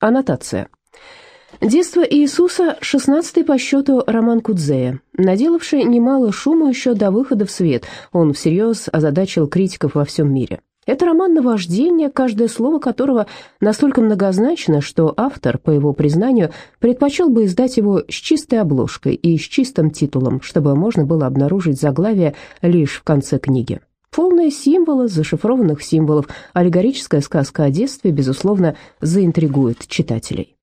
Аннотация. Детство Иисуса – шестнадцатый по счету роман Кудзея, наделавший немало шума еще до выхода в свет, он всерьез озадачил критиков во всем мире. Это роман наваждения, каждое слово которого настолько многозначно, что автор, по его признанию, предпочел бы издать его с чистой обложкой и с чистым титулом, чтобы можно было обнаружить заглавие лишь в конце книги. Полные символы, зашифрованных символов, аллегорическая сказка о детстве, безусловно, заинтригует читателей.